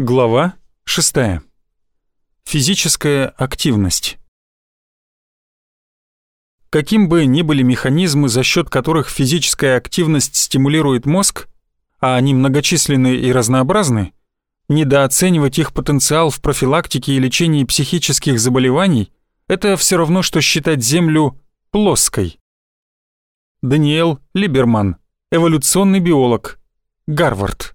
Глава 6. Физическая активность. Каким бы ни были механизмы, за счет которых физическая активность стимулирует мозг, а они многочисленны и разнообразны, недооценивать их потенциал в профилактике и лечении психических заболеваний – это все равно, что считать Землю плоской. Даниэл Либерман, эволюционный биолог, Гарвард.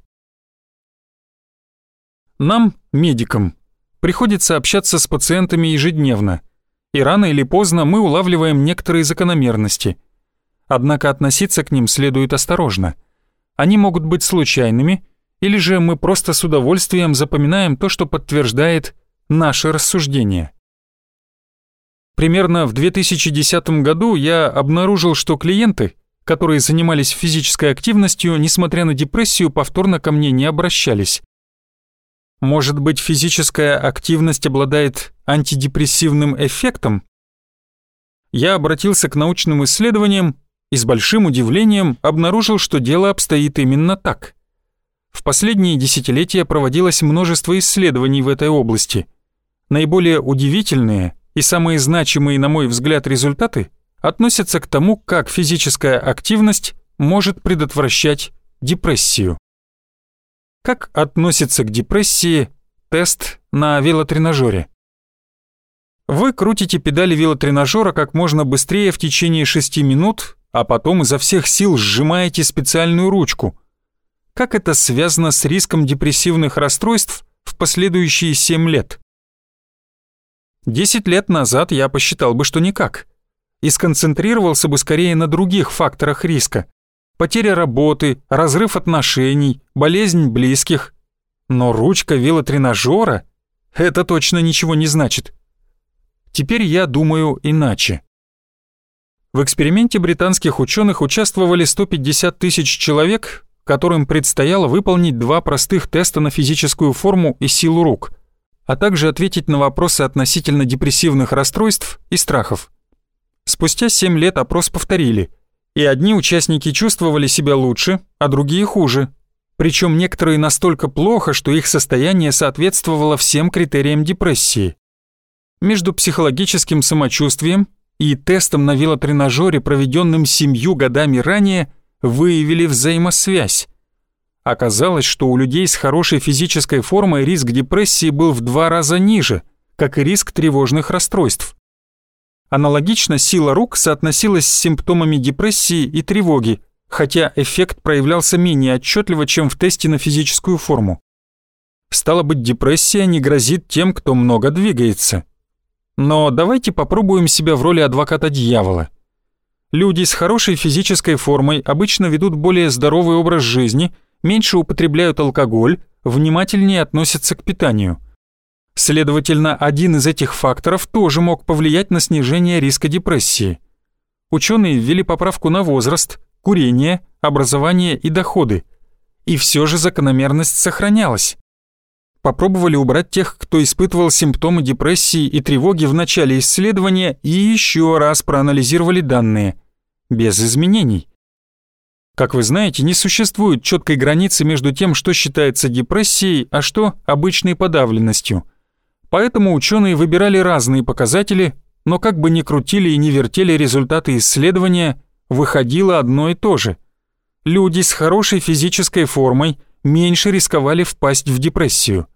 Нам, медикам, приходится общаться с пациентами ежедневно, и рано или поздно мы улавливаем некоторые закономерности. Однако относиться к ним следует осторожно. Они могут быть случайными, или же мы просто с удовольствием запоминаем то, что подтверждает наши рассуждения. Примерно в 2010 году я обнаружил, что клиенты, которые занимались физической активностью, несмотря на депрессию, повторно ко мне не обращались. Может быть, физическая активность обладает антидепрессивным эффектом? Я обратился к научным исследованиям и с большим удивлением обнаружил, что дело обстоит именно так. В последние десятилетия проводилось множество исследований в этой области. Наиболее удивительные и самые значимые, на мой взгляд, результаты относятся к тому, как физическая активность может предотвращать депрессию. Как относится к депрессии тест на велотренажере? Вы крутите педали велотренажера как можно быстрее в течение 6 минут, а потом изо всех сил сжимаете специальную ручку. Как это связано с риском депрессивных расстройств в последующие 7 лет? 10 лет назад я посчитал бы, что никак. И сконцентрировался бы скорее на других факторах риска потеря работы, разрыв отношений, болезнь близких. Но ручка велотренажера — это точно ничего не значит. Теперь я думаю иначе. В эксперименте британских ученых участвовали 150 тысяч человек, которым предстояло выполнить два простых теста на физическую форму и силу рук, а также ответить на вопросы относительно депрессивных расстройств и страхов. Спустя 7 лет опрос повторили — и одни участники чувствовали себя лучше, а другие хуже. Причем некоторые настолько плохо, что их состояние соответствовало всем критериям депрессии. Между психологическим самочувствием и тестом на велотренажере, проведенным семью годами ранее, выявили взаимосвязь. Оказалось, что у людей с хорошей физической формой риск депрессии был в два раза ниже, как и риск тревожных расстройств. Аналогично сила рук соотносилась с симптомами депрессии и тревоги, хотя эффект проявлялся менее отчетливо, чем в тесте на физическую форму. Стало быть, депрессия не грозит тем, кто много двигается. Но давайте попробуем себя в роли адвоката дьявола. Люди с хорошей физической формой обычно ведут более здоровый образ жизни, меньше употребляют алкоголь, внимательнее относятся к питанию – Следовательно, один из этих факторов тоже мог повлиять на снижение риска депрессии. Ученые ввели поправку на возраст, курение, образование и доходы. И все же закономерность сохранялась. Попробовали убрать тех, кто испытывал симптомы депрессии и тревоги в начале исследования и еще раз проанализировали данные. Без изменений. Как вы знаете, не существует четкой границы между тем, что считается депрессией, а что обычной подавленностью – Поэтому ученые выбирали разные показатели, но как бы ни крутили и ни вертели результаты исследования, выходило одно и то же. Люди с хорошей физической формой меньше рисковали впасть в депрессию.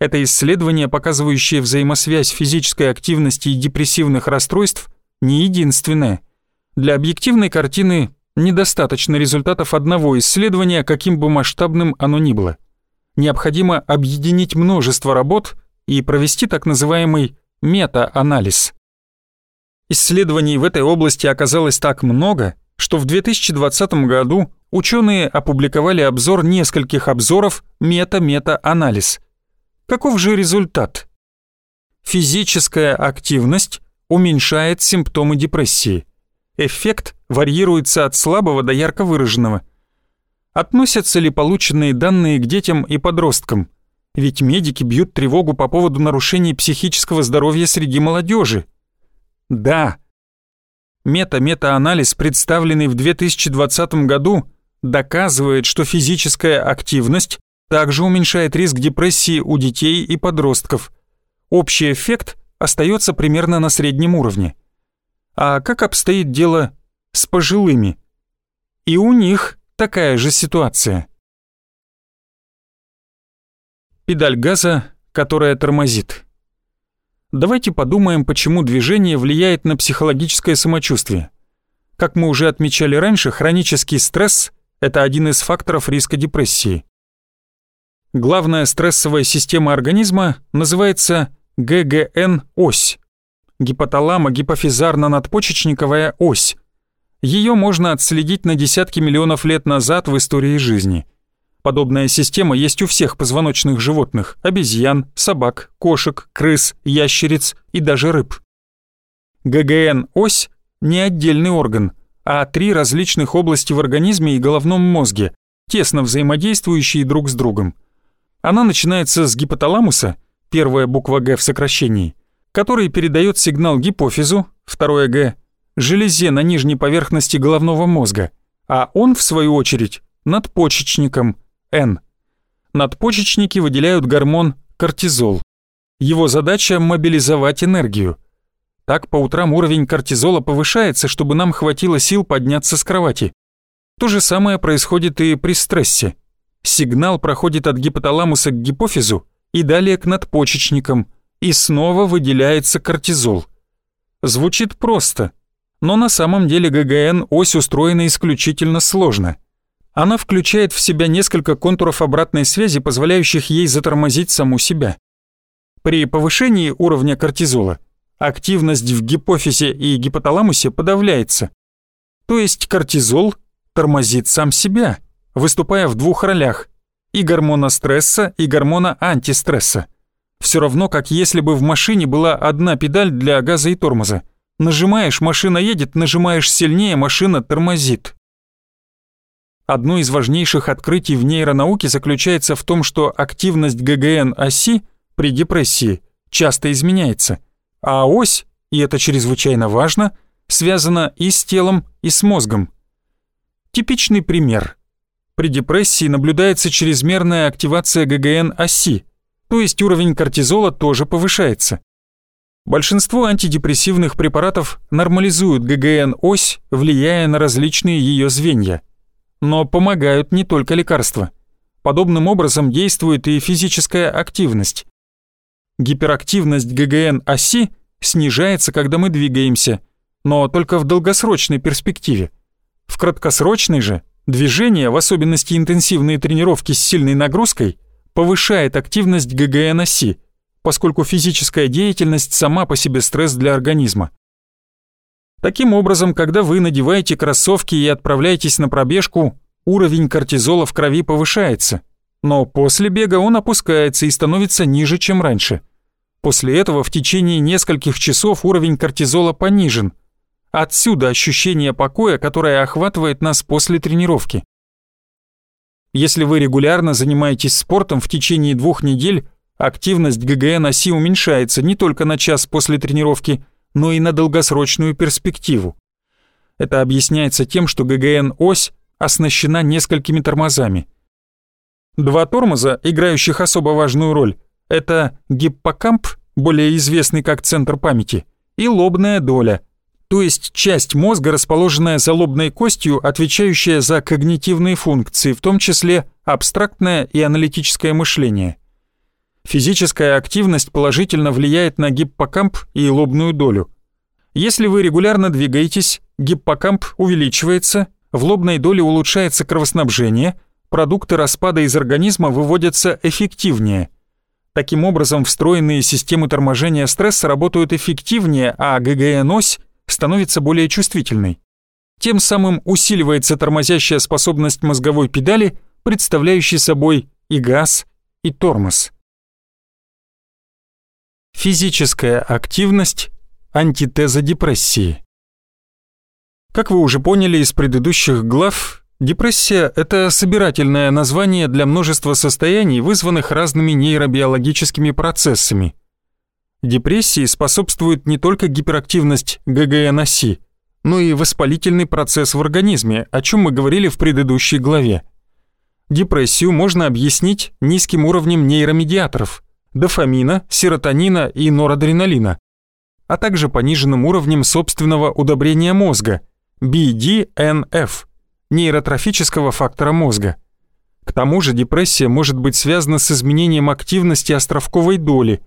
Это исследование, показывающее взаимосвязь физической активности и депрессивных расстройств, не единственное. Для объективной картины недостаточно результатов одного исследования, каким бы масштабным оно ни было. Необходимо объединить множество работ и провести так называемый мета-анализ. Исследований в этой области оказалось так много, что в 2020 году ученые опубликовали обзор нескольких обзоров мета-мета-анализ. Каков же результат? Физическая активность уменьшает симптомы депрессии. Эффект варьируется от слабого до ярко выраженного. Относятся ли полученные данные к детям и подросткам – ведь медики бьют тревогу по поводу нарушений психического здоровья среди молодежи. Да. Мета-мета-анализ, представленный в 2020 году, доказывает, что физическая активность также уменьшает риск депрессии у детей и подростков. Общий эффект остается примерно на среднем уровне. А как обстоит дело с пожилыми? И у них такая же ситуация. Педаль газа, которая тормозит. Давайте подумаем, почему движение влияет на психологическое самочувствие. Как мы уже отмечали раньше, хронический стресс – это один из факторов риска депрессии. Главная стрессовая система организма называется ГГН-ось – гипоталамо-гипофизарно-надпочечниковая ось. Ее можно отследить на десятки миллионов лет назад в истории жизни. Подобная система есть у всех позвоночных животных – обезьян, собак, кошек, крыс, ящериц и даже рыб. ГГН-ось – не отдельный орган, а три различных области в организме и головном мозге, тесно взаимодействующие друг с другом. Она начинается с гипоталамуса, первая буква «Г» в сокращении, который передает сигнал гипофизу, второе «Г», железе на нижней поверхности головного мозга, а он, в свою очередь, надпочечником, Н. Надпочечники выделяют гормон кортизол. Его задача – мобилизовать энергию. Так по утрам уровень кортизола повышается, чтобы нам хватило сил подняться с кровати. То же самое происходит и при стрессе. Сигнал проходит от гипоталамуса к гипофизу и далее к надпочечникам, и снова выделяется кортизол. Звучит просто, но на самом деле ГГН ось устроена исключительно сложно. Она включает в себя несколько контуров обратной связи, позволяющих ей затормозить саму себя. При повышении уровня кортизола активность в гипофизе и гипоталамусе подавляется. То есть кортизол тормозит сам себя, выступая в двух ролях – и гормона стресса, и гормона антистресса. Все равно, как если бы в машине была одна педаль для газа и тормоза. Нажимаешь, машина едет, нажимаешь сильнее, машина тормозит. Одно из важнейших открытий в нейронауке заключается в том, что активность ГГН-оси при депрессии часто изменяется, а ось, и это чрезвычайно важно, связана и с телом, и с мозгом. Типичный пример. При депрессии наблюдается чрезмерная активация ГГН-оси, то есть уровень кортизола тоже повышается. Большинство антидепрессивных препаратов нормализуют ГГН-ось, влияя на различные ее звенья – но помогают не только лекарства. Подобным образом действует и физическая активность. Гиперактивность ГГН-оси снижается, когда мы двигаемся, но только в долгосрочной перспективе. В краткосрочной же движение, в особенности интенсивные тренировки с сильной нагрузкой, повышает активность ГГН-оси, поскольку физическая деятельность сама по себе стресс для организма. Таким образом, когда вы надеваете кроссовки и отправляетесь на пробежку, уровень кортизола в крови повышается, но после бега он опускается и становится ниже, чем раньше. После этого в течение нескольких часов уровень кортизола понижен. Отсюда ощущение покоя, которое охватывает нас после тренировки. Если вы регулярно занимаетесь спортом в течение двух недель, активность ГГН оси уменьшается не только на час после тренировки – но и на долгосрочную перспективу. Это объясняется тем, что ГГН-ось оснащена несколькими тормозами. Два тормоза, играющих особо важную роль, это гиппокамп, более известный как центр памяти, и лобная доля, то есть часть мозга, расположенная за лобной костью, отвечающая за когнитивные функции, в том числе абстрактное и аналитическое мышление. Физическая активность положительно влияет на гиппокамп и лобную долю. Если вы регулярно двигаетесь, гиппокамп увеличивается, в лобной доле улучшается кровоснабжение, продукты распада из организма выводятся эффективнее. Таким образом, встроенные системы торможения стресса работают эффективнее, а ГГН-ось становится более чувствительной. Тем самым усиливается тормозящая способность мозговой педали, представляющей собой и газ, и тормоз. Физическая активность – антитеза депрессии. Как вы уже поняли из предыдущих глав, депрессия – это собирательное название для множества состояний, вызванных разными нейробиологическими процессами. Депрессии способствует не только гиперактивность ГГН-оси, но и воспалительный процесс в организме, о чем мы говорили в предыдущей главе. депрессию можно объяснить низким уровнем нейромедиаторов – дофамина, серотонина и норадреналина, а также пониженным уровнем собственного удобрения мозга – BDNF – нейротрофического фактора мозга. К тому же депрессия может быть связана с изменением активности островковой доли.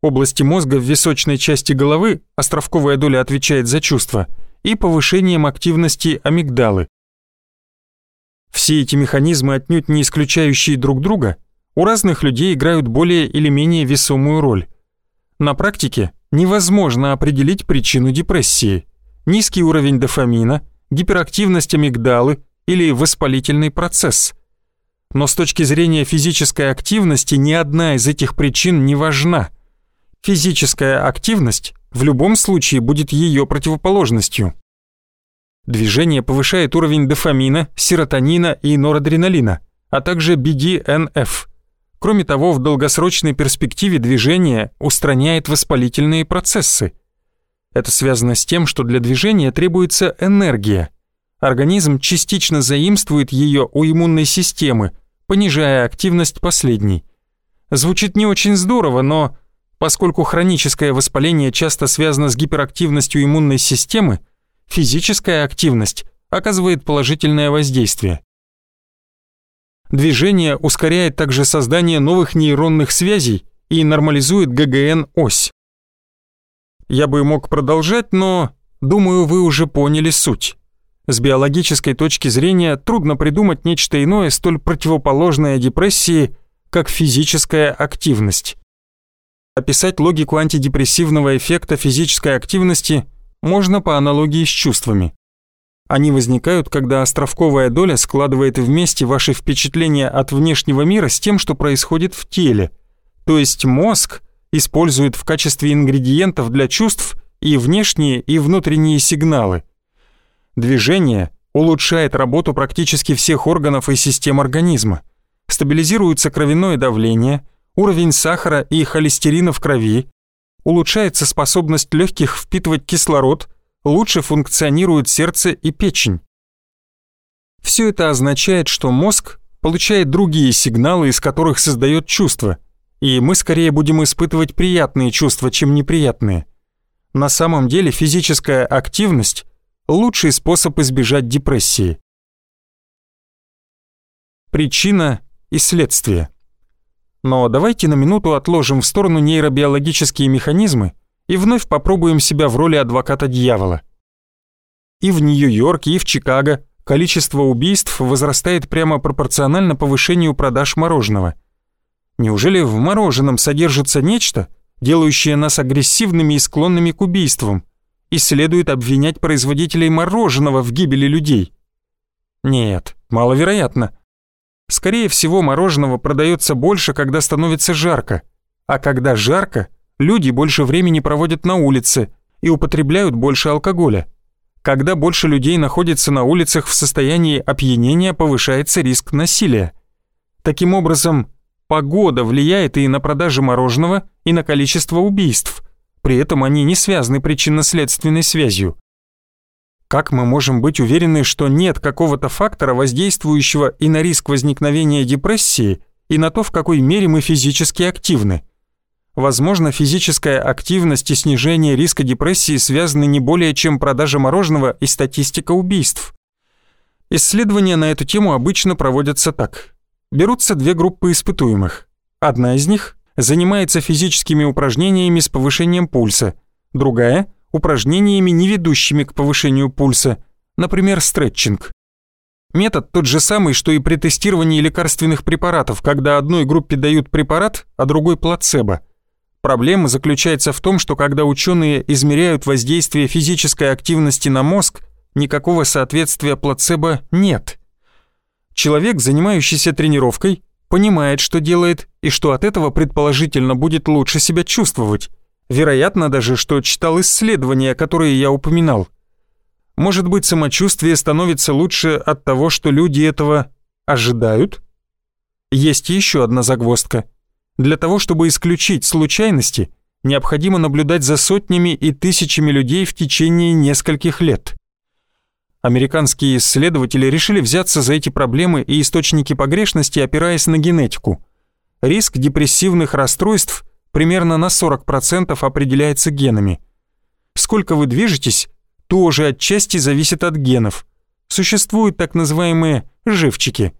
Области мозга в височной части головы, островковая доля отвечает за чувства, и повышением активности амигдалы. Все эти механизмы, отнюдь не исключающие друг друга, у разных людей играют более или менее весомую роль. На практике невозможно определить причину депрессии. Низкий уровень дофамина, гиперактивность амигдалы или воспалительный процесс – но с точки зрения физической активности ни одна из этих причин не важна. Физическая активность в любом случае будет ее противоположностью. Движение повышает уровень дофамина, серотонина и норадреналина, а также BDNF. Кроме того, в долгосрочной перспективе движение устраняет воспалительные процессы. Это связано с тем, что для движения требуется энергия. Организм частично заимствует ее у иммунной системы, понижая активность последней. Звучит не очень здорово, но поскольку хроническое воспаление часто связано с гиперактивностью иммунной системы, физическая активность оказывает положительное воздействие. Движение ускоряет также создание новых нейронных связей и нормализует ГГН-ось. Я бы мог продолжать, но думаю, вы уже поняли суть. С биологической точки зрения трудно придумать нечто иное, столь противоположное депрессии, как физическая активность. Описать логику антидепрессивного эффекта физической активности можно по аналогии с чувствами. Они возникают, когда островковая доля складывает вместе ваши впечатления от внешнего мира с тем, что происходит в теле. То есть мозг использует в качестве ингредиентов для чувств и внешние, и внутренние сигналы – Движение улучшает работу практически всех органов и систем организма. Стабилизируется кровяное давление, уровень сахара и холестерина в крови, улучшается способность легких впитывать кислород, лучше функционирует сердце и печень. Все это означает, что мозг получает другие сигналы, из которых создает чувства, и мы скорее будем испытывать приятные чувства, чем неприятные. На самом деле физическая активность лучший способ избежать депрессии. Причина и следствие. Но давайте на минуту отложим в сторону нейробиологические механизмы и вновь попробуем себя в роли адвоката дьявола. И в Нью-Йорке, и в Чикаго количество убийств возрастает прямо пропорционально повышению продаж мороженого. Неужели в мороженом содержится нечто, делающее нас агрессивными и склонными к убийствам? и следует обвинять производителей мороженого в гибели людей. Нет, маловероятно. Скорее всего, мороженого продается больше, когда становится жарко. А когда жарко, люди больше времени проводят на улице и употребляют больше алкоголя. Когда больше людей находится на улицах в состоянии опьянения, повышается риск насилия. Таким образом, погода влияет и на продажи мороженого, и на количество убийств – при этом они не связаны причинно-следственной связью. Как мы можем быть уверены, что нет какого-то фактора, воздействующего и на риск возникновения депрессии, и на то, в какой мере мы физически активны? Возможно, физическая активность и снижение риска депрессии связаны не более чем продажа мороженого и статистика убийств. Исследования на эту тему обычно проводятся так. Берутся две группы испытуемых. Одна из них занимается физическими упражнениями с повышением пульса, другая – упражнениями, не ведущими к повышению пульса, например, стретчинг. Метод тот же самый, что и при тестировании лекарственных препаратов, когда одной группе дают препарат, а другой плацебо. Проблема заключается в том, что когда ученые измеряют воздействие физической активности на мозг, никакого соответствия плацебо нет. Человек, занимающийся тренировкой, понимает, что делает, и что от этого предположительно будет лучше себя чувствовать. Вероятно даже, что читал исследования, которые я упоминал. Может быть, самочувствие становится лучше от того, что люди этого ожидают? Есть еще одна загвоздка. Для того, чтобы исключить случайности, необходимо наблюдать за сотнями и тысячами людей в течение нескольких лет. Американские исследователи решили взяться за эти проблемы и источники погрешности, опираясь на генетику. Риск депрессивных расстройств примерно на 40% определяется генами. Сколько вы движетесь, тоже отчасти зависит от генов. Существуют так называемые «живчики».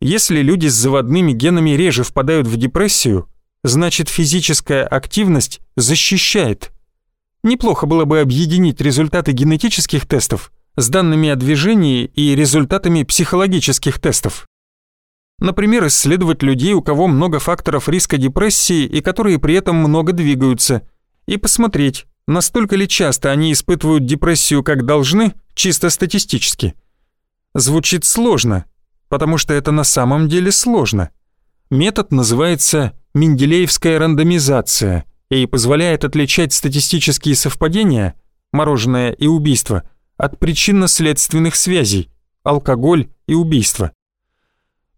Если люди с заводными генами реже впадают в депрессию, значит физическая активность защищает. Неплохо было бы объединить результаты генетических тестов с данными о движении и результатами психологических тестов. Например, исследовать людей, у кого много факторов риска депрессии и которые при этом много двигаются, и посмотреть, настолько ли часто они испытывают депрессию как должны, чисто статистически. Звучит сложно, потому что это на самом деле сложно. Метод называется Менделеевская рандомизация и позволяет отличать статистические совпадения, мороженое и убийство, от причинно-следственных связей, алкоголь и убийство.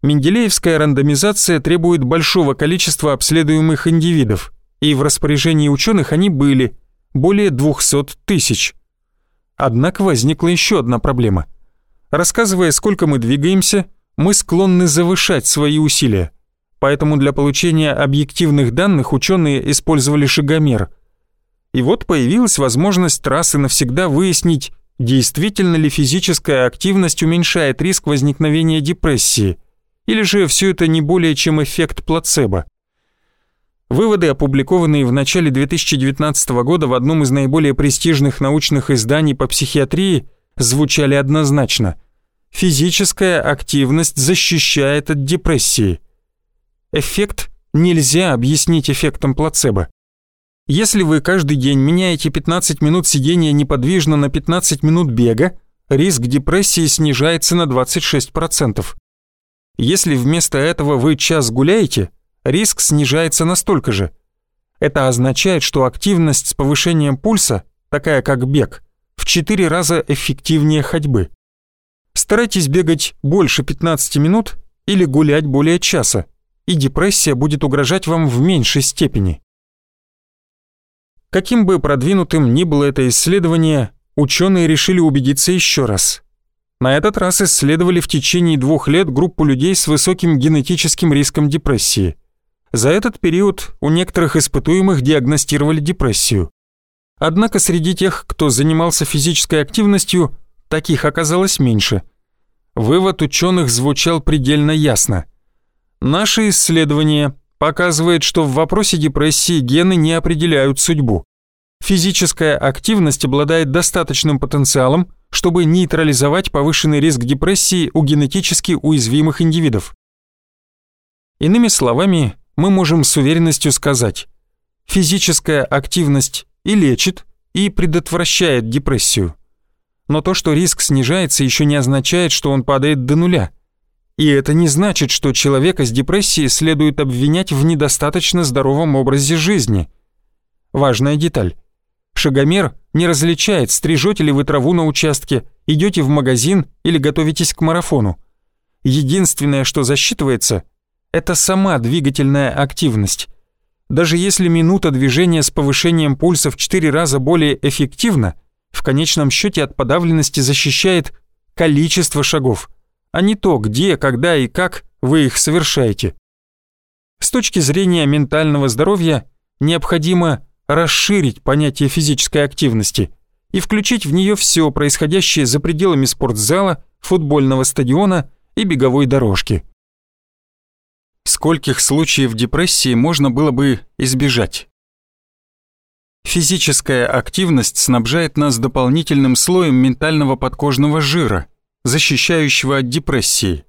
Менделеевская рандомизация требует большого количества обследуемых индивидов, и в распоряжении ученых они были более 200 тысяч. Однако возникла еще одна проблема. Рассказывая, сколько мы двигаемся, мы склонны завышать свои усилия. Поэтому для получения объективных данных ученые использовали шагомер. И вот появилась возможность раз и навсегда выяснить, действительно ли физическая активность уменьшает риск возникновения депрессии, или же все это не более чем эффект плацебо. Выводы, опубликованные в начале 2019 года в одном из наиболее престижных научных изданий по психиатрии, звучали однозначно – Физическая активность защищает от депрессии. Эффект нельзя объяснить эффектом плацебо. Если вы каждый день меняете 15 минут сидения неподвижно на 15 минут бега, риск депрессии снижается на 26%. Если вместо этого вы час гуляете, риск снижается настолько же. Это означает, что активность с повышением пульса, такая как бег, в 4 раза эффективнее ходьбы. Старайтесь бегать больше 15 минут или гулять более часа, и депрессия будет угрожать вам в меньшей степени. Каким бы продвинутым ни было это исследование, ученые решили убедиться еще раз. На этот раз исследовали в течение двух лет группу людей с высоким генетическим риском депрессии. За этот период у некоторых испытуемых диагностировали депрессию. Однако среди тех, кто занимался физической активностью, таких оказалось меньше. Вывод ученых звучал предельно ясно. Наше исследование показывает, что в вопросе депрессии гены не определяют судьбу. Физическая активность обладает достаточным потенциалом, чтобы нейтрализовать повышенный риск депрессии у генетически уязвимых индивидов. Иными словами, мы можем с уверенностью сказать, физическая активность и лечит, и предотвращает депрессию но то, что риск снижается, еще не означает, что он падает до нуля. И это не значит, что человека с депрессией следует обвинять в недостаточно здоровом образе жизни. Важная деталь. Шагомер не различает, стрижете ли вы траву на участке, идете в магазин или готовитесь к марафону. Единственное, что засчитывается, это сама двигательная активность. Даже если минута движения с повышением пульса в 4 раза более эффективна, в конечном счете от подавленности защищает количество шагов, а не то, где, когда и как вы их совершаете. С точки зрения ментального здоровья необходимо расширить понятие физической активности и включить в нее все происходящее за пределами спортзала, футбольного стадиона и беговой дорожки. Скольких случаев депрессии можно было бы избежать? Физическая активность снабжает нас дополнительным слоем ментального подкожного жира, защищающего от депрессии.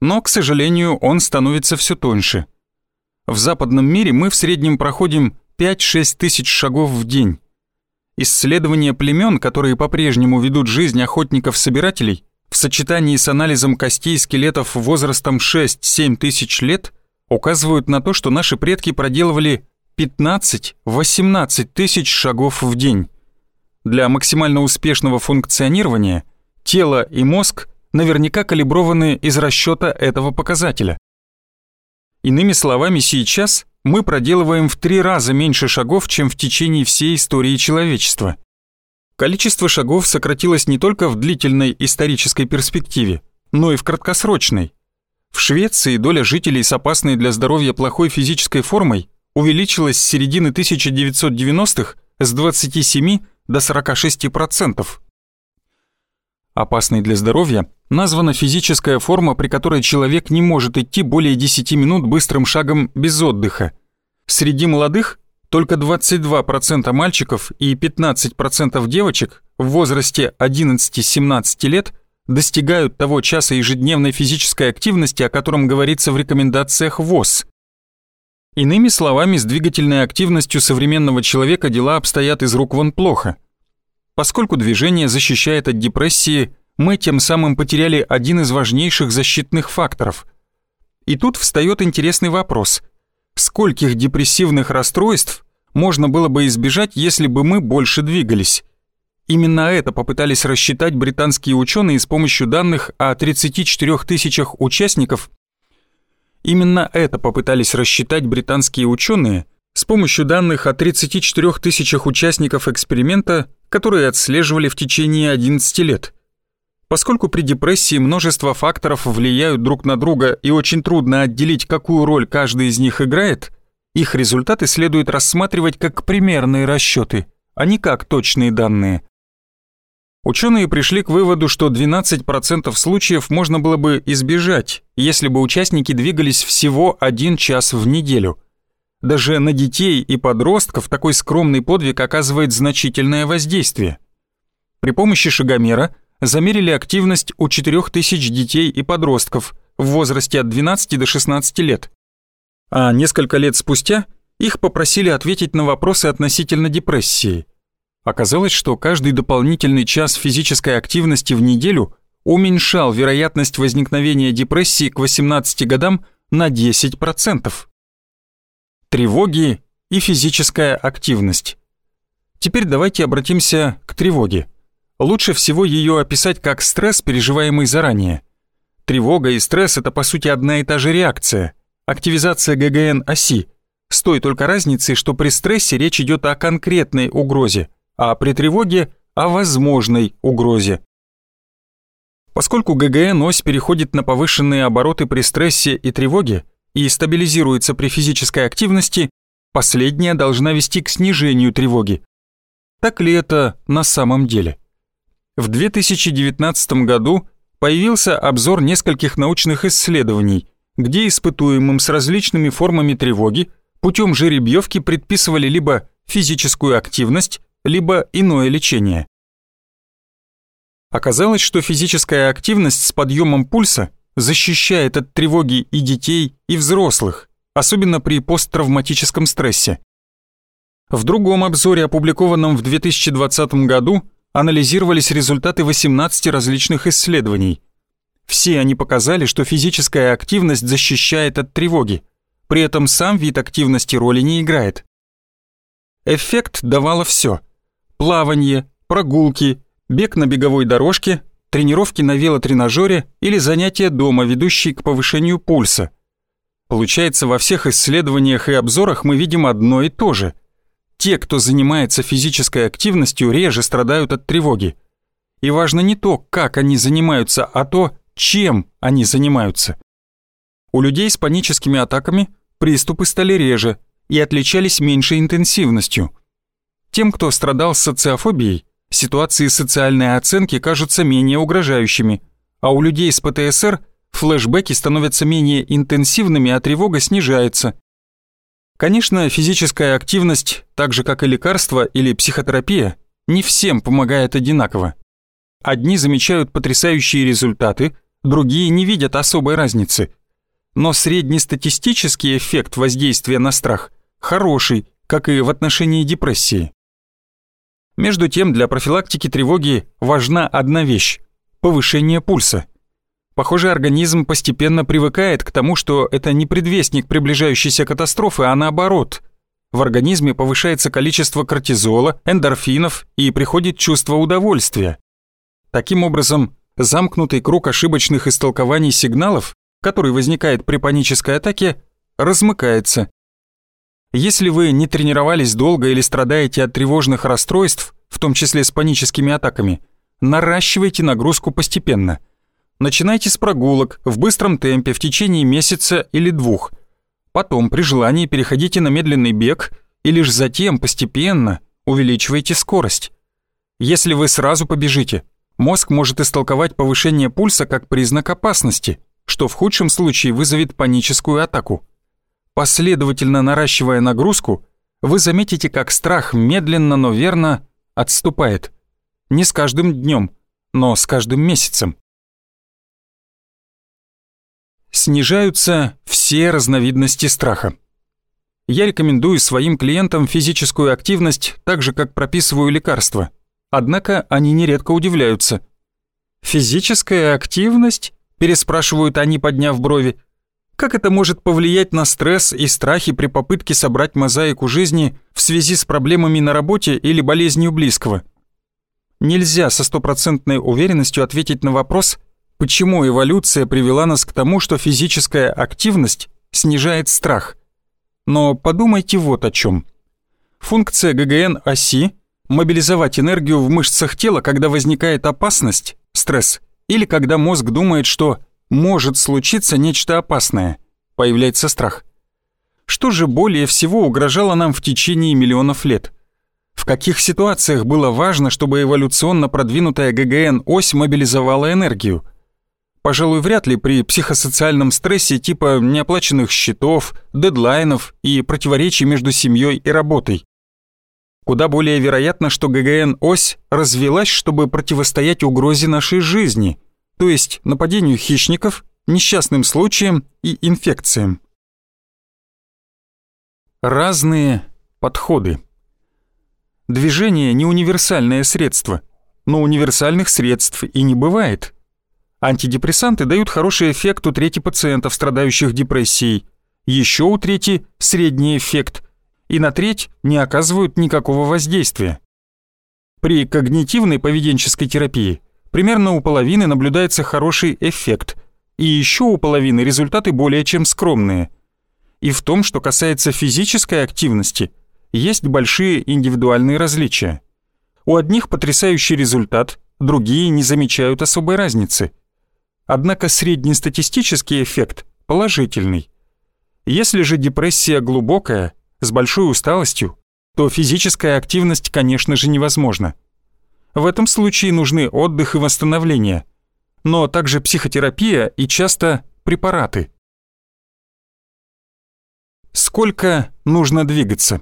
Но, к сожалению, он становится все тоньше. В западном мире мы в среднем проходим 5-6 тысяч шагов в день. Исследования племен, которые по-прежнему ведут жизнь охотников-собирателей, в сочетании с анализом костей скелетов возрастом 6-7 тысяч лет, указывают на то, что наши предки проделывали 15-18 тысяч шагов в день. Для максимально успешного функционирования тело и мозг наверняка калиброваны из расчета этого показателя. Иными словами, сейчас мы проделываем в три раза меньше шагов, чем в течение всей истории человечества. Количество шагов сократилось не только в длительной исторической перспективе, но и в краткосрочной. В Швеции доля жителей с опасной для здоровья плохой физической формой увеличилась с середины 1990-х с 27 до 46%. Опасной для здоровья названа физическая форма, при которой человек не может идти более 10 минут быстрым шагом без отдыха. Среди молодых только 22% мальчиков и 15% девочек в возрасте 11-17 лет достигают того часа ежедневной физической активности, о котором говорится в рекомендациях ВОЗ. Иными словами, с двигательной активностью современного человека дела обстоят из рук вон плохо. Поскольку движение защищает от депрессии, мы тем самым потеряли один из важнейших защитных факторов. И тут встает интересный вопрос – скольких депрессивных расстройств можно было бы избежать, если бы мы больше двигались. Именно это попытались рассчитать британские ученые с помощью данных о 34 тысячах участников. Именно это попытались рассчитать британские ученые с помощью данных о 34 тысячах участников эксперимента, которые отслеживали в течение 11 лет. Поскольку при депрессии множество факторов влияют друг на друга и очень трудно отделить, какую роль каждый из них играет, их результаты следует рассматривать как примерные расчеты, а не как точные данные. Ученые пришли к выводу, что 12% случаев можно было бы избежать, если бы участники двигались всего один час в неделю. Даже на детей и подростков такой скромный подвиг оказывает значительное воздействие. При помощи шагомера – замерили активность у 4000 детей и подростков в возрасте от 12 до 16 лет. А несколько лет спустя их попросили ответить на вопросы относительно депрессии. Оказалось, что каждый дополнительный час физической активности в неделю уменьшал вероятность возникновения депрессии к 18 годам на 10%. Тревоги и физическая активность. Теперь давайте обратимся к тревоге. Лучше всего ее описать как стресс, переживаемый заранее. Тревога и стресс – это по сути одна и та же реакция. Активизация ГГН-оси. С той только разницей, что при стрессе речь идет о конкретной угрозе, а при тревоге – о возможной угрозе. Поскольку ГГН-ось переходит на повышенные обороты при стрессе и тревоге и стабилизируется при физической активности, последняя должна вести к снижению тревоги. Так ли это на самом деле? В 2019 году появился обзор нескольких научных исследований, где испытуемым с различными формами тревоги путем жеребьевки предписывали либо физическую активность, либо иное лечение. Оказалось, что физическая активность с подъемом пульса защищает от тревоги и детей, и взрослых, особенно при посттравматическом стрессе. В другом обзоре, опубликованном в 2020 году, анализировались результаты 18 различных исследований. Все они показали, что физическая активность защищает от тревоги, при этом сам вид активности роли не играет. Эффект давало все: плавание, прогулки, бег на беговой дорожке, тренировки на велотренажере или занятия дома, ведущие к повышению пульса. Получается, во всех исследованиях и обзорах мы видим одно и то же – те, кто занимается физической активностью, реже страдают от тревоги. И важно не то, как они занимаются, а то, чем они занимаются. У людей с паническими атаками приступы стали реже и отличались меньшей интенсивностью. Тем, кто страдал социофобией, ситуации социальной оценки кажутся менее угрожающими, а у людей с ПТСР флешбеки становятся менее интенсивными, а тревога снижается. Конечно, физическая активность, так же как и лекарства или психотерапия, не всем помогает одинаково. Одни замечают потрясающие результаты, другие не видят особой разницы. Но среднестатистический эффект воздействия на страх хороший, как и в отношении депрессии. Между тем, для профилактики тревоги важна одна вещь – повышение пульса – Похоже, организм постепенно привыкает к тому, что это не предвестник приближающейся катастрофы, а наоборот. В организме повышается количество кортизола, эндорфинов и приходит чувство удовольствия. Таким образом, замкнутый круг ошибочных истолкований сигналов, который возникает при панической атаке, размыкается. Если вы не тренировались долго или страдаете от тревожных расстройств, в том числе с паническими атаками, наращивайте нагрузку постепенно. Начинайте с прогулок в быстром темпе в течение месяца или двух. Потом, при желании, переходите на медленный бег и лишь затем постепенно увеличивайте скорость. Если вы сразу побежите, мозг может истолковать повышение пульса как признак опасности, что в худшем случае вызовет паническую атаку. Последовательно наращивая нагрузку, вы заметите, как страх медленно, но верно отступает. Не с каждым днем, но с каждым месяцем. Снижаются все разновидности страха. Я рекомендую своим клиентам физическую активность так же, как прописываю лекарства. Однако они нередко удивляются. «Физическая активность?» – переспрашивают они, подняв брови. Как это может повлиять на стресс и страхи при попытке собрать мозаику жизни в связи с проблемами на работе или болезнью близкого? Нельзя со стопроцентной уверенностью ответить на вопрос, почему эволюция привела нас к тому, что физическая активность снижает страх. Но подумайте вот о чем. Функция ГГН-оси – мобилизовать энергию в мышцах тела, когда возникает опасность, стресс, или когда мозг думает, что может случиться нечто опасное. Появляется страх. Что же более всего угрожало нам в течение миллионов лет? В каких ситуациях было важно, чтобы эволюционно продвинутая ГГН-ось мобилизовала энергию? Пожалуй, вряд ли при психосоциальном стрессе типа неоплаченных счетов, дедлайнов и противоречий между семьей и работой. Куда более вероятно, что ГГН-ось развелась, чтобы противостоять угрозе нашей жизни – то есть нападению хищников, несчастным случаям и инфекциям. Разные подходы. Движение не универсальное средство, но универсальных средств и не бывает. Антидепрессанты дают хороший эффект у трети пациентов, страдающих депрессией, еще у трети средний эффект, и на треть не оказывают никакого воздействия. При когнитивной поведенческой терапии примерно у половины наблюдается хороший эффект, и еще у половины результаты более чем скромные. И в том, что касается физической активности, есть большие индивидуальные различия. У одних потрясающий результат, другие не замечают особой разницы. Однако среднестатистический эффект положительный. Если же депрессия глубокая, с большой усталостью, то физическая активность, конечно же, невозможна. В этом случае нужны отдых и восстановление, но также психотерапия и часто препараты. Сколько нужно двигаться?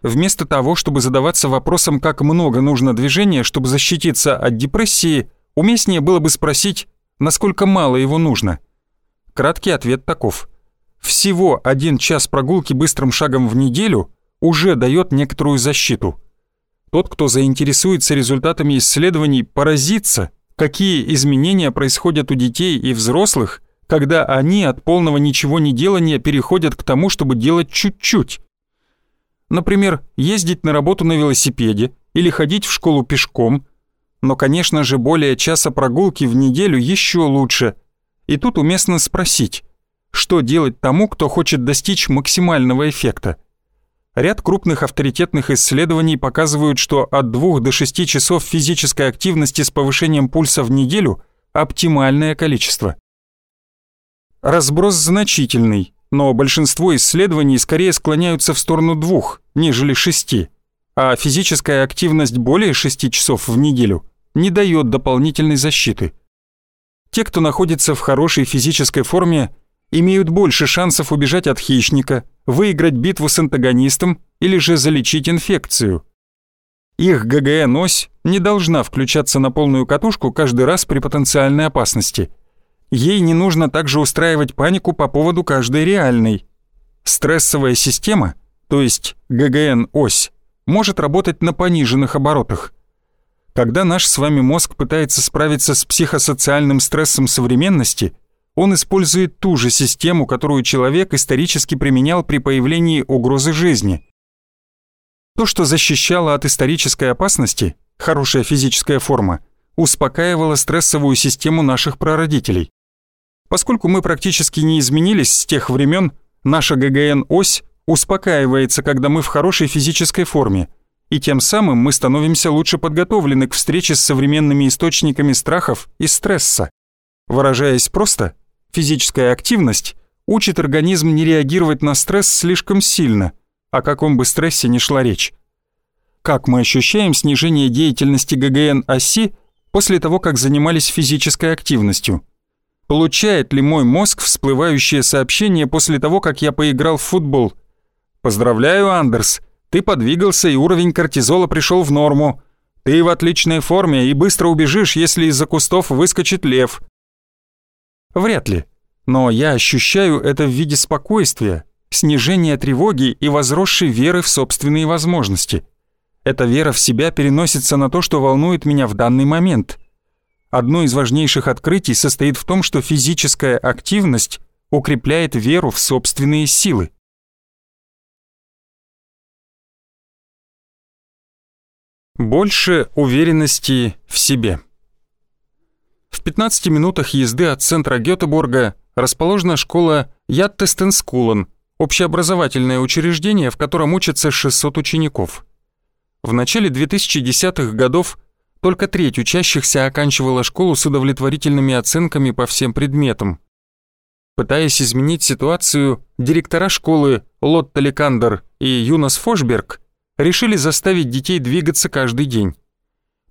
Вместо того, чтобы задаваться вопросом, как много нужно движения, чтобы защититься от депрессии, уместнее было бы спросить, насколько мало его нужно. Краткий ответ таков. Всего один час прогулки быстрым шагом в неделю уже дает некоторую защиту – тот, кто заинтересуется результатами исследований, поразится, какие изменения происходят у детей и взрослых, когда они от полного ничего не делания переходят к тому, чтобы делать чуть-чуть. Например, ездить на работу на велосипеде или ходить в школу пешком. Но, конечно же, более часа прогулки в неделю еще лучше. И тут уместно спросить, что делать тому, кто хочет достичь максимального эффекта – Ряд крупных авторитетных исследований показывают, что от 2 до 6 часов физической активности с повышением пульса в неделю – оптимальное количество. Разброс значительный, но большинство исследований скорее склоняются в сторону двух, нежели шести, а физическая активность более 6 часов в неделю не дает дополнительной защиты. Те, кто находится в хорошей физической форме, имеют больше шансов убежать от хищника, выиграть битву с антагонистом или же залечить инфекцию. Их ГГН-ось не должна включаться на полную катушку каждый раз при потенциальной опасности. Ей не нужно также устраивать панику по поводу каждой реальной. Стрессовая система, то есть ГГН-ось, может работать на пониженных оборотах. Когда наш с вами мозг пытается справиться с психосоциальным стрессом современности – он использует ту же систему, которую человек исторически применял при появлении угрозы жизни. То, что защищало от исторической опасности, хорошая физическая форма, успокаивало стрессовую систему наших прародителей. Поскольку мы практически не изменились с тех времен, наша ГГН-ось успокаивается, когда мы в хорошей физической форме, и тем самым мы становимся лучше подготовлены к встрече с современными источниками страхов и стресса. Выражаясь просто, физическая активность учит организм не реагировать на стресс слишком сильно, о каком бы стрессе ни шла речь. Как мы ощущаем снижение деятельности ГГН-оси после того, как занимались физической активностью? Получает ли мой мозг всплывающее сообщение после того, как я поиграл в футбол? Поздравляю, Андерс, ты подвигался и уровень кортизола пришел в норму. Ты в отличной форме и быстро убежишь, если из-за кустов выскочит лев. Вряд ли. Но я ощущаю это в виде спокойствия, снижения тревоги и возросшей веры в собственные возможности. Эта вера в себя переносится на то, что волнует меня в данный момент. Одно из важнейших открытий состоит в том, что физическая активность укрепляет веру в собственные силы. Больше уверенности в себе. В 15 минутах езды от центра Гетеборга расположена школа Яттестенскулен, общеобразовательное учреждение, в котором учатся 600 учеников. В начале 2010-х годов только треть учащихся оканчивала школу с удовлетворительными оценками по всем предметам. Пытаясь изменить ситуацию, директора школы Лотта Лекандер и Юнас Фошберг решили заставить детей двигаться каждый день.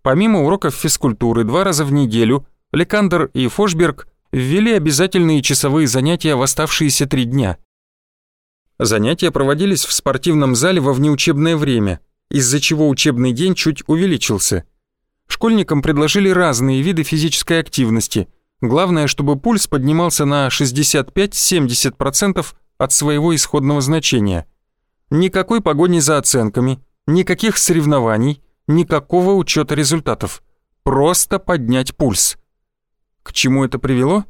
Помимо уроков физкультуры два раза в неделю, Лекандер и Фошберг ввели обязательные часовые занятия в оставшиеся три дня. Занятия проводились в спортивном зале во внеучебное время, из-за чего учебный день чуть увеличился. Школьникам предложили разные виды физической активности. Главное, чтобы пульс поднимался на 65-70% от своего исходного значения – Никакой погони за оценками, никаких соревнований, никакого учета результатов. Просто поднять пульс. К чему это привело?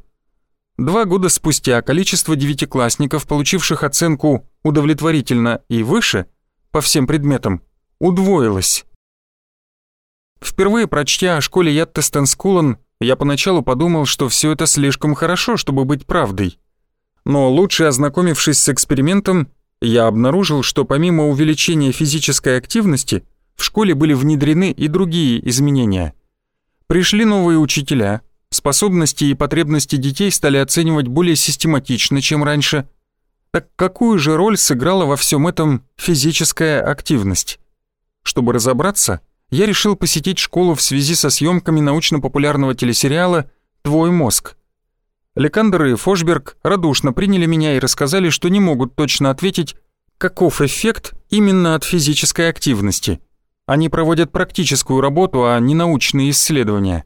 Два года спустя количество девятиклассников, получивших оценку удовлетворительно и выше по всем предметам, удвоилось. Впервые прочтя о школе Яттестенскулан, я поначалу подумал, что все это слишком хорошо, чтобы быть правдой. Но лучше ознакомившись с экспериментом, я обнаружил, что помимо увеличения физической активности, в школе были внедрены и другие изменения. Пришли новые учителя, способности и потребности детей стали оценивать более систематично, чем раньше. Так какую же роль сыграла во всем этом физическая активность? Чтобы разобраться, я решил посетить школу в связи со съемками научно-популярного телесериала «Твой мозг». Лекандер и Фошберг радушно приняли меня и рассказали, что не могут точно ответить, каков эффект именно от физической активности. Они проводят практическую работу, а не научные исследования.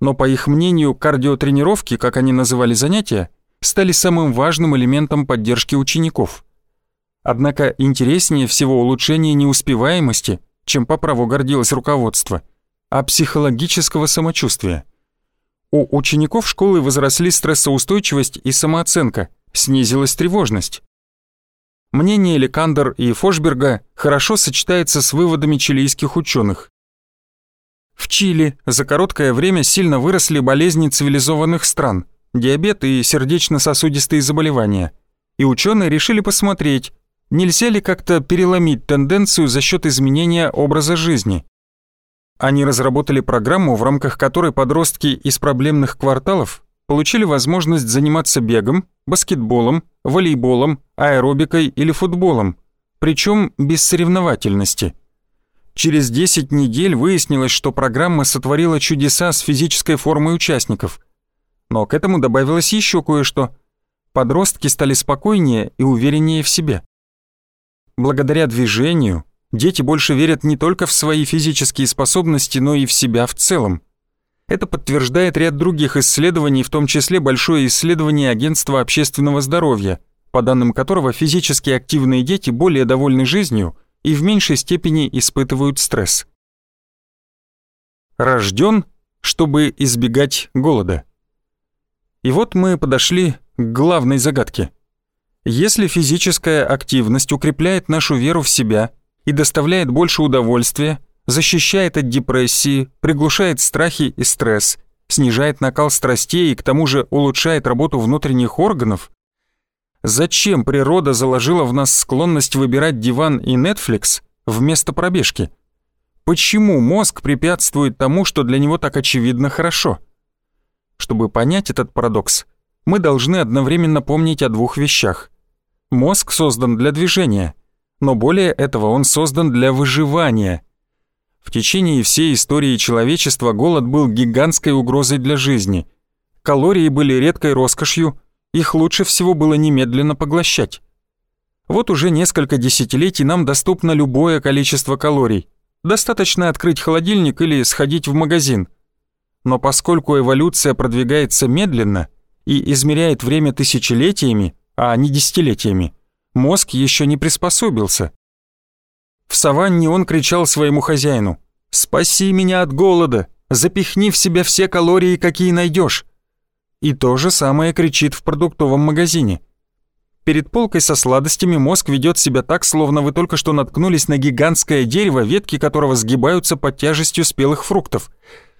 Но по их мнению, кардиотренировки, как они называли занятия, стали самым важным элементом поддержки учеников. Однако интереснее всего улучшение неуспеваемости, чем по праву гордилось руководство, а психологического самочувствия – у учеников школы возросли стрессоустойчивость и самооценка, снизилась тревожность. Мнение Лекандер и Фошберга хорошо сочетается с выводами чилийских ученых. В Чили за короткое время сильно выросли болезни цивилизованных стран, диабет и сердечно-сосудистые заболевания. И ученые решили посмотреть, нельзя ли как-то переломить тенденцию за счет изменения образа жизни. Они разработали программу, в рамках которой подростки из проблемных кварталов получили возможность заниматься бегом, баскетболом, волейболом, аэробикой или футболом, причем без соревновательности. Через 10 недель выяснилось, что программа сотворила чудеса с физической формой участников. Но к этому добавилось еще кое-что. Подростки стали спокойнее и увереннее в себе. Благодаря движению, Дети больше верят не только в свои физические способности, но и в себя в целом. Это подтверждает ряд других исследований, в том числе большое исследование Агентства общественного здоровья, по данным которого физически активные дети более довольны жизнью и в меньшей степени испытывают стресс. Рожден, чтобы избегать голода. И вот мы подошли к главной загадке. Если физическая активность укрепляет нашу веру в себя – и доставляет больше удовольствия, защищает от депрессии, приглушает страхи и стресс, снижает накал страстей и к тому же улучшает работу внутренних органов, зачем природа заложила в нас склонность выбирать диван и Netflix вместо пробежки? Почему мозг препятствует тому, что для него так очевидно хорошо? Чтобы понять этот парадокс, мы должны одновременно помнить о двух вещах. Мозг создан для движения, но более этого он создан для выживания. В течение всей истории человечества голод был гигантской угрозой для жизни. Калории были редкой роскошью, их лучше всего было немедленно поглощать. Вот уже несколько десятилетий нам доступно любое количество калорий. Достаточно открыть холодильник или сходить в магазин. Но поскольку эволюция продвигается медленно и измеряет время тысячелетиями, а не десятилетиями, мозг еще не приспособился. В саванне он кричал своему хозяину «Спаси меня от голода! Запихни в себя все калории, какие найдешь!» И то же самое кричит в продуктовом магазине. Перед полкой со сладостями мозг ведет себя так, словно вы только что наткнулись на гигантское дерево, ветки которого сгибаются под тяжестью спелых фруктов.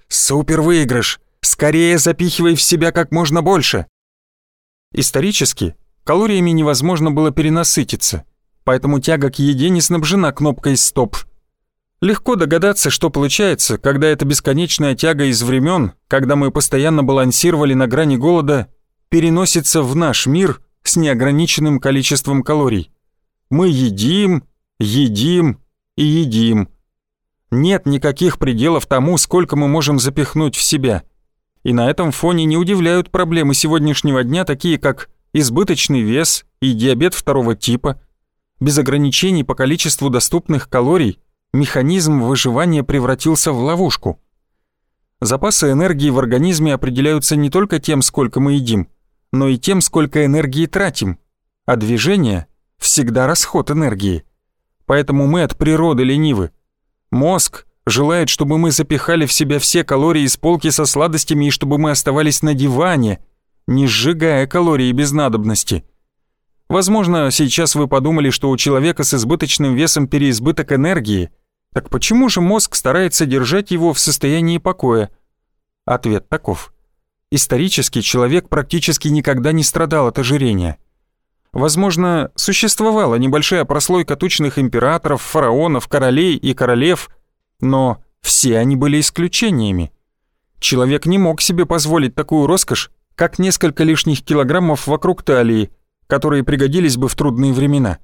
Супер выигрыш! Скорее запихивай в себя как можно больше! Исторически калориями невозможно было перенасытиться, поэтому тяга к еде не снабжена кнопкой «стоп». Легко догадаться, что получается, когда эта бесконечная тяга из времен, когда мы постоянно балансировали на грани голода, переносится в наш мир – с неограниченным количеством калорий. Мы едим, едим и едим. Нет никаких пределов тому, сколько мы можем запихнуть в себя. И на этом фоне не удивляют проблемы сегодняшнего дня, такие как избыточный вес и диабет второго типа. Без ограничений по количеству доступных калорий механизм выживания превратился в ловушку. Запасы энергии в организме определяются не только тем, сколько мы едим – но и тем, сколько энергии тратим. А движение – всегда расход энергии. Поэтому мы от природы ленивы. Мозг желает, чтобы мы запихали в себя все калории из полки со сладостями и чтобы мы оставались на диване, не сжигая калории без надобности. Возможно, сейчас вы подумали, что у человека с избыточным весом переизбыток энергии. Так почему же мозг старается держать его в состоянии покоя? Ответ таков – Исторически человек практически никогда не страдал от ожирения. Возможно, существовала небольшая прослойка тучных императоров, фараонов, королей и королев, но все они были исключениями. Человек не мог себе позволить такую роскошь, как несколько лишних килограммов вокруг талии, которые пригодились бы в трудные времена.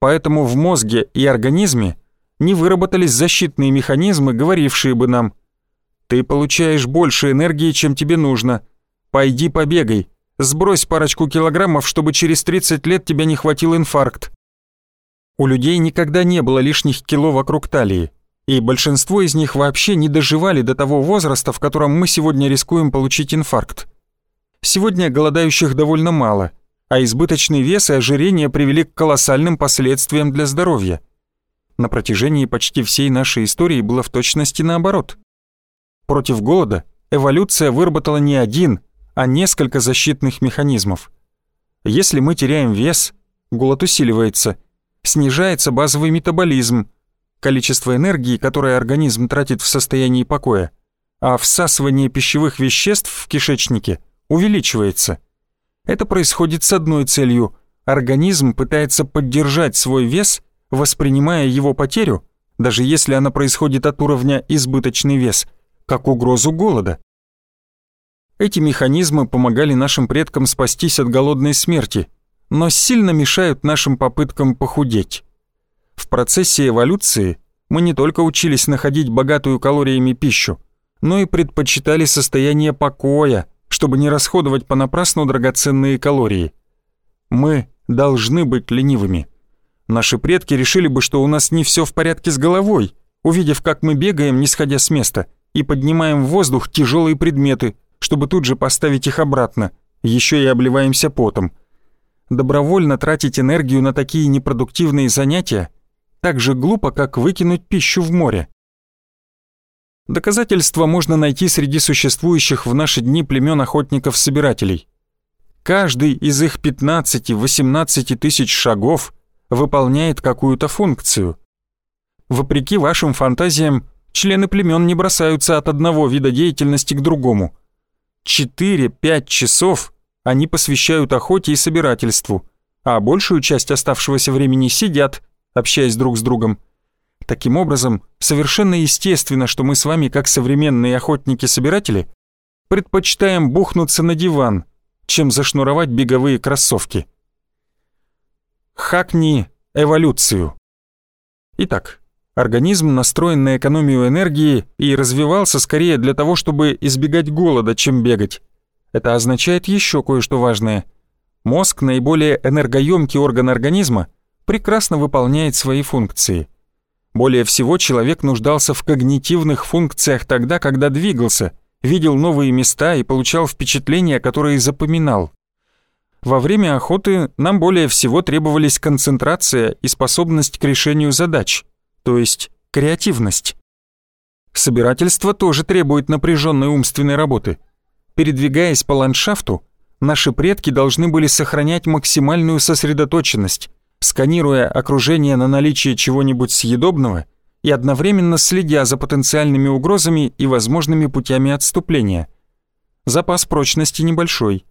Поэтому в мозге и организме не выработались защитные механизмы, говорившие бы нам ты получаешь больше энергии, чем тебе нужно. Пойди побегай. Сбрось парочку килограммов, чтобы через 30 лет тебя не хватил инфаркт. У людей никогда не было лишних кило вокруг талии, и большинство из них вообще не доживали до того возраста, в котором мы сегодня рискуем получить инфаркт. Сегодня голодающих довольно мало, а избыточный вес и ожирение привели к колоссальным последствиям для здоровья. На протяжении почти всей нашей истории было в точности наоборот – Против голода эволюция выработала не один, а несколько защитных механизмов. Если мы теряем вес, голод усиливается, снижается базовый метаболизм, количество энергии, которое организм тратит в состоянии покоя, а всасывание пищевых веществ в кишечнике увеличивается. Это происходит с одной целью – организм пытается поддержать свой вес, воспринимая его потерю, даже если она происходит от уровня избыточный вес – как угрозу голода. Эти механизмы помогали нашим предкам спастись от голодной смерти, но сильно мешают нашим попыткам похудеть. В процессе эволюции мы не только учились находить богатую калориями пищу, но и предпочитали состояние покоя, чтобы не расходовать понапрасну драгоценные калории. Мы должны быть ленивыми. Наши предки решили бы, что у нас не все в порядке с головой, увидев, как мы бегаем, не сходя с места – и поднимаем в воздух тяжелые предметы, чтобы тут же поставить их обратно, еще и обливаемся потом. Добровольно тратить энергию на такие непродуктивные занятия так же глупо, как выкинуть пищу в море. Доказательства можно найти среди существующих в наши дни племен охотников-собирателей. Каждый из их 15-18 тысяч шагов выполняет какую-то функцию. Вопреки вашим фантазиям, Члены племен не бросаются от одного вида деятельности к другому. 4-5 часов они посвящают охоте и собирательству, а большую часть оставшегося времени сидят, общаясь друг с другом. Таким образом, совершенно естественно, что мы с вами, как современные охотники-собиратели, предпочитаем бухнуться на диван, чем зашнуровать беговые кроссовки. Хакни эволюцию. Итак, организм настроен на экономию энергии и развивался скорее для того, чтобы избегать голода, чем бегать. Это означает еще кое-что важное. Мозг, наиболее энергоемкий орган организма, прекрасно выполняет свои функции – более всего человек нуждался в когнитивных функциях тогда, когда двигался, видел новые места и получал впечатления, которые запоминал. Во время охоты нам более всего требовались концентрация и способность к решению задач, то есть креативность. Собирательство тоже требует напряженной умственной работы. Передвигаясь по ландшафту, наши предки должны были сохранять максимальную сосредоточенность, сканируя окружение на наличие чего-нибудь съедобного и одновременно следя за потенциальными угрозами и возможными путями отступления. Запас прочности небольшой.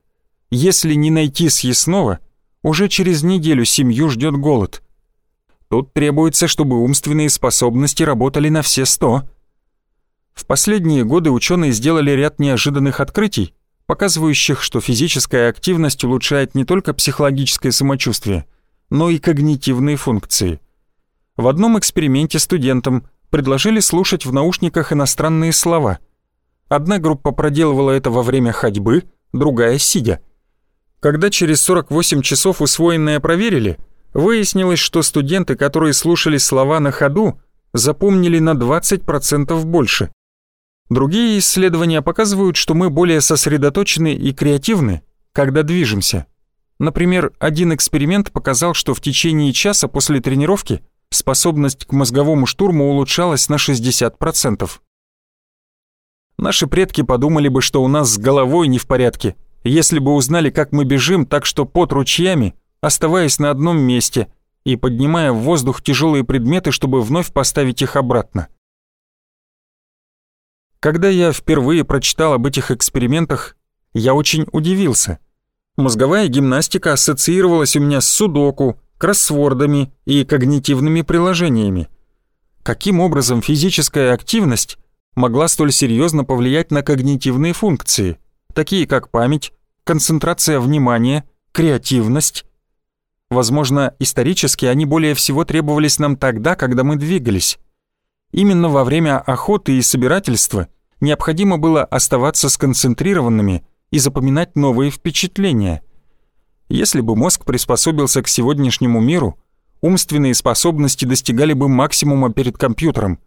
Если не найти съестного, уже через неделю семью ждет голод. Тут требуется, чтобы умственные способности работали на все сто. В последние годы ученые сделали ряд неожиданных открытий, показывающих, что физическая активность улучшает не только психологическое самочувствие – но и когнитивные функции. В одном эксперименте студентам предложили слушать в наушниках иностранные слова. Одна группа проделывала это во время ходьбы, другая — сидя. Когда через 48 часов усвоенное проверили, выяснилось, что студенты, которые слушали слова на ходу, запомнили на 20% больше. Другие исследования показывают, что мы более сосредоточены и креативны, когда движемся. Например, один эксперимент показал, что в течение часа после тренировки способность к мозговому штурму улучшалась на 60%. Наши предки подумали бы, что у нас с головой не в порядке, если бы узнали, как мы бежим, так что под ручьями, оставаясь на одном месте и поднимая в воздух тяжелые предметы, чтобы вновь поставить их обратно. Когда я впервые прочитал об этих экспериментах, я очень удивился – Мозговая гимнастика ассоциировалась у меня с судоку, кроссвордами и когнитивными приложениями. Каким образом физическая активность могла столь серьезно повлиять на когнитивные функции, такие как память, концентрация внимания, креативность? Возможно, исторически они более всего требовались нам тогда, когда мы двигались. Именно во время охоты и собирательства необходимо было оставаться сконцентрированными и запоминать новые впечатления. Если бы мозг приспособился к сегодняшнему миру, умственные способности достигали бы максимума перед компьютером.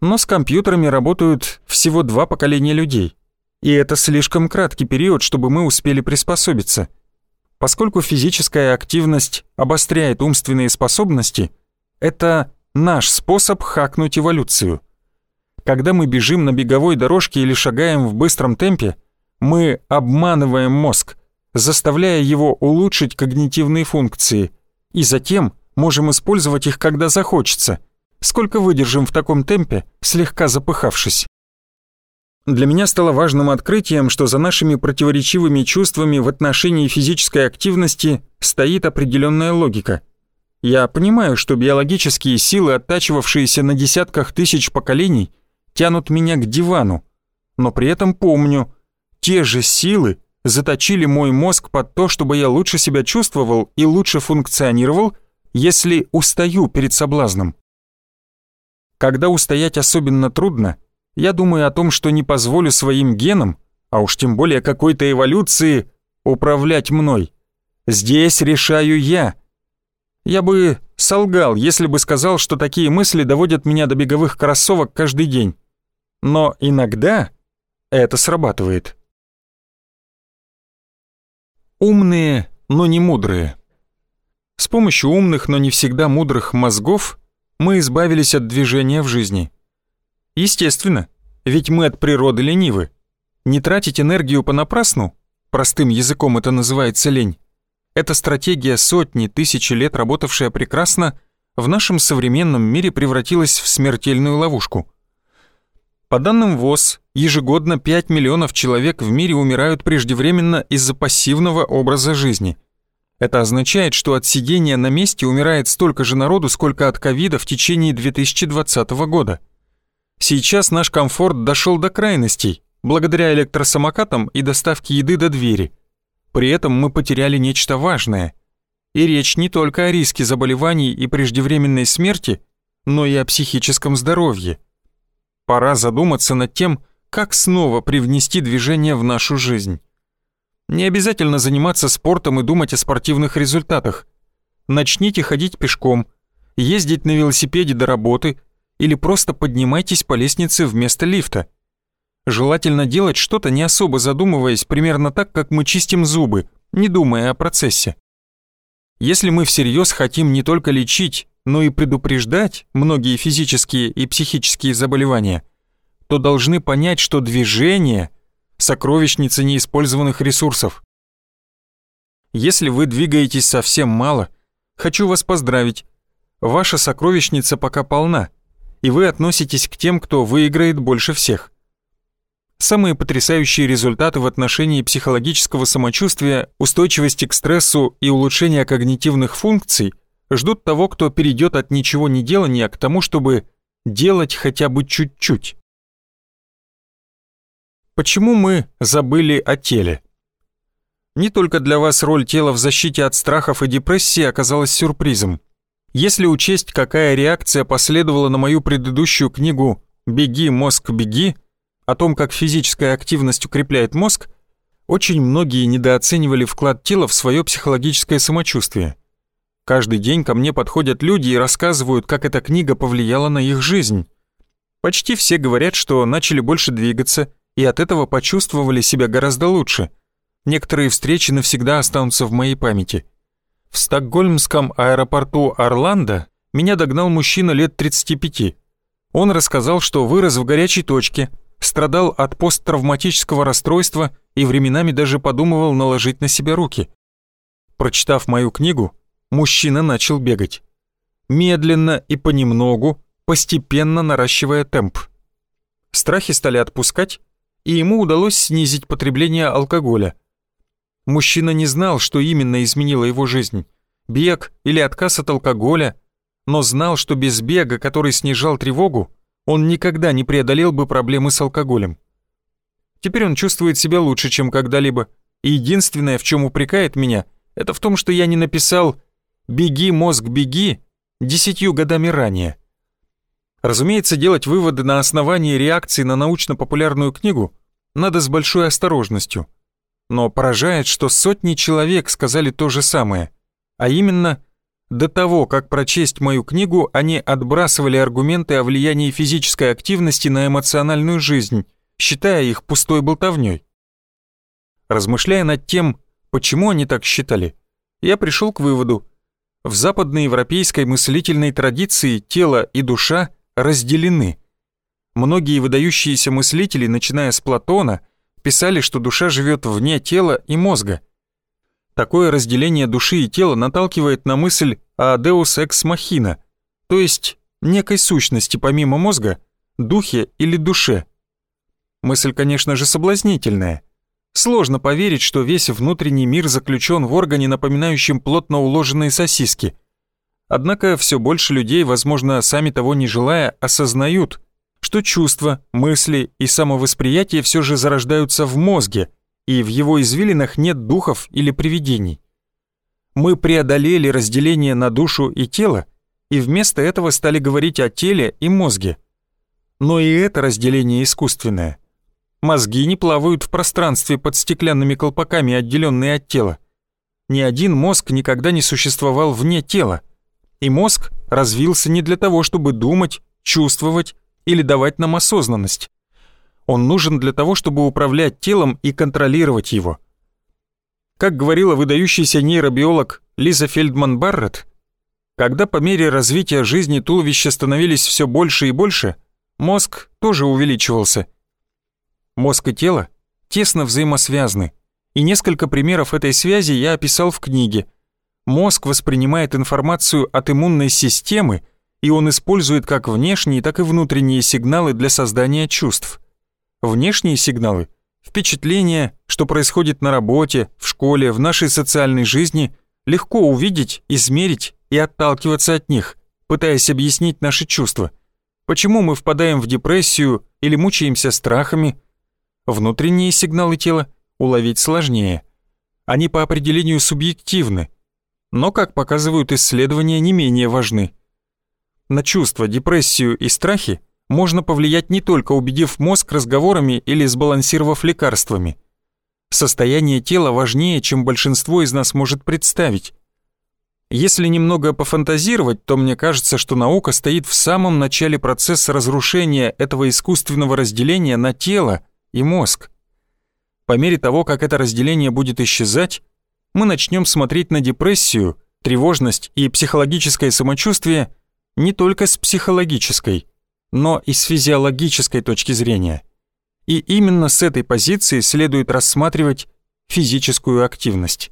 Но с компьютерами работают всего два поколения людей, и это слишком краткий период, чтобы мы успели приспособиться. Поскольку физическая активность обостряет умственные способности, это наш способ хакнуть эволюцию. Когда мы бежим на беговой дорожке или шагаем в быстром темпе, мы обманываем мозг, заставляя его улучшить когнитивные функции, и затем можем использовать их, когда захочется. Сколько выдержим в таком темпе, слегка запыхавшись? Для меня стало важным открытием, что за нашими противоречивыми чувствами в отношении физической активности стоит определенная логика. Я понимаю, что биологические силы, оттачивавшиеся на десятках тысяч поколений, тянут меня к дивану, но при этом помню, те же силы заточили мой мозг под то, чтобы я лучше себя чувствовал и лучше функционировал, если устаю перед соблазном. Когда устоять особенно трудно, я думаю о том, что не позволю своим генам, а уж тем более какой-то эволюции, управлять мной. Здесь решаю я. Я бы солгал, если бы сказал, что такие мысли доводят меня до беговых кроссовок каждый день. Но иногда это срабатывает. Умные, но не мудрые. С помощью умных, но не всегда мудрых мозгов мы избавились от движения в жизни. Естественно, ведь мы от природы ленивы. Не тратить энергию понапрасну, простым языком это называется лень, эта стратегия сотни, тысячи лет работавшая прекрасно, в нашем современном мире превратилась в смертельную ловушку. По данным ВОЗ, ежегодно 5 миллионов человек в мире умирают преждевременно из-за пассивного образа жизни. Это означает, что от сидения на месте умирает столько же народу, сколько от ковида в течение 2020 года. Сейчас наш комфорт дошел до крайностей, благодаря электросамокатам и доставке еды до двери. При этом мы потеряли нечто важное. И речь не только о риске заболеваний и преждевременной смерти, но и о психическом здоровье. Пора задуматься над тем, как снова привнести движение в нашу жизнь. Не обязательно заниматься спортом и думать о спортивных результатах. Начните ходить пешком, ездить на велосипеде до работы или просто поднимайтесь по лестнице вместо лифта. Желательно делать что-то не особо задумываясь, примерно так, как мы чистим зубы, не думая о процессе. Если мы всерьез хотим не только лечить, но и предупреждать многие физические и психические заболевания, то должны понять, что движение – сокровищница неиспользованных ресурсов. Если вы двигаетесь совсем мало, хочу вас поздравить. Ваша сокровищница пока полна, и вы относитесь к тем, кто выиграет больше всех. Самые потрясающие результаты в отношении психологического самочувствия, устойчивости к стрессу и улучшения когнитивных функций ждут того, кто перейдет от ничего не делания к тому, чтобы делать хотя бы чуть-чуть. Почему мы забыли о теле? Не только для вас роль тела в защите от страхов и депрессии оказалась сюрпризом. Если учесть, какая реакция последовала на мою предыдущую книгу «Беги, мозг, беги», о том, как физическая активность укрепляет мозг, очень многие недооценивали вклад тела в свое психологическое самочувствие. Каждый день ко мне подходят люди и рассказывают, как эта книга повлияла на их жизнь. Почти все говорят, что начали больше двигаться и от этого почувствовали себя гораздо лучше. Некоторые встречи навсегда останутся в моей памяти. В стокгольмском аэропорту Орландо меня догнал мужчина лет 35. Он рассказал, что вырос в горячей точке – страдал от посттравматического расстройства и временами даже подумывал наложить на себя руки. Прочитав мою книгу, мужчина начал бегать. Медленно и понемногу, постепенно наращивая темп. Страхи стали отпускать, и ему удалось снизить потребление алкоголя. Мужчина не знал, что именно изменило его жизнь – бег или отказ от алкоголя, но знал, что без бега, который снижал тревогу, он никогда не преодолел бы проблемы с алкоголем. Теперь он чувствует себя лучше, чем когда-либо, и единственное, в чем упрекает меня, это в том, что я не написал «Беги, мозг, беги» десятью годами ранее. Разумеется, делать выводы на основании реакции на научно-популярную книгу надо с большой осторожностью. Но поражает, что сотни человек сказали то же самое, а именно до того, как прочесть мою книгу, они отбрасывали аргументы о влиянии физической активности на эмоциональную жизнь, считая их пустой болтовней. Размышляя над тем, почему они так считали, я пришел к выводу, в западноевропейской мыслительной традиции тело и душа разделены. Многие выдающиеся мыслители, начиная с Платона, писали, что душа живет вне тела и мозга – Такое разделение души и тела наталкивает на мысль о Deus Ex Machina, то есть некой сущности помимо мозга, духе или душе. Мысль, конечно же, соблазнительная. Сложно поверить, что весь внутренний мир заключен в органе, напоминающем плотно уложенные сосиски. Однако все больше людей, возможно, сами того не желая, осознают, что чувства, мысли и самовосприятие все же зарождаются в мозге – и в его извилинах нет духов или привидений. Мы преодолели разделение на душу и тело, и вместо этого стали говорить о теле и мозге. Но и это разделение искусственное. Мозги не плавают в пространстве под стеклянными колпаками, отделенные от тела. Ни один мозг никогда не существовал вне тела, и мозг развился не для того, чтобы думать, чувствовать или давать нам осознанность. Он нужен для того, чтобы управлять телом и контролировать его. Как говорила выдающийся нейробиолог Лиза Фельдман-Барретт, когда по мере развития жизни туловища становились все больше и больше, мозг тоже увеличивался. Мозг и тело тесно взаимосвязаны, и несколько примеров этой связи я описал в книге. Мозг воспринимает информацию от иммунной системы, и он использует как внешние, так и внутренние сигналы для создания чувств – Внешние сигналы, впечатления, что происходит на работе, в школе, в нашей социальной жизни, легко увидеть, измерить и отталкиваться от них, пытаясь объяснить наши чувства. Почему мы впадаем в депрессию или мучаемся страхами? Внутренние сигналы тела уловить сложнее. Они по определению субъективны, но, как показывают исследования, не менее важны. На чувства, депрессию и страхи можно повлиять не только убедив мозг разговорами или сбалансировав лекарствами. Состояние тела важнее, чем большинство из нас может представить. Если немного пофантазировать, то мне кажется, что наука стоит в самом начале процесса разрушения этого искусственного разделения на тело и мозг. По мере того, как это разделение будет исчезать, мы начнем смотреть на депрессию, тревожность и психологическое самочувствие не только с психологической, но и с физиологической точки зрения. И именно с этой позиции следует рассматривать физическую активность.